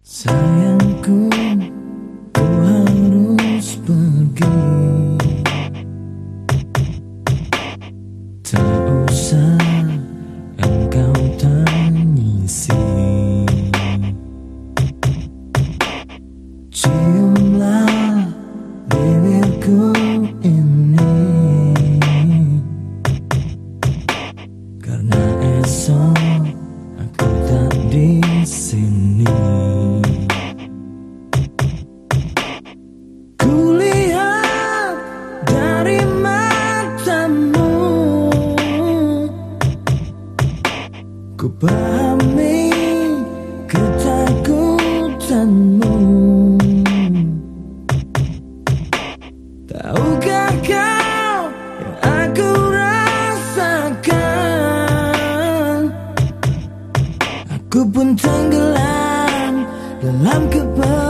Sayangku, ku harus pergi. Tak usah engkau tangisi. Ciumlah Ku pahami ketakutanmu. Tahukah kau yang aku rasakan? Aku pun tenggelam dalam kepedihan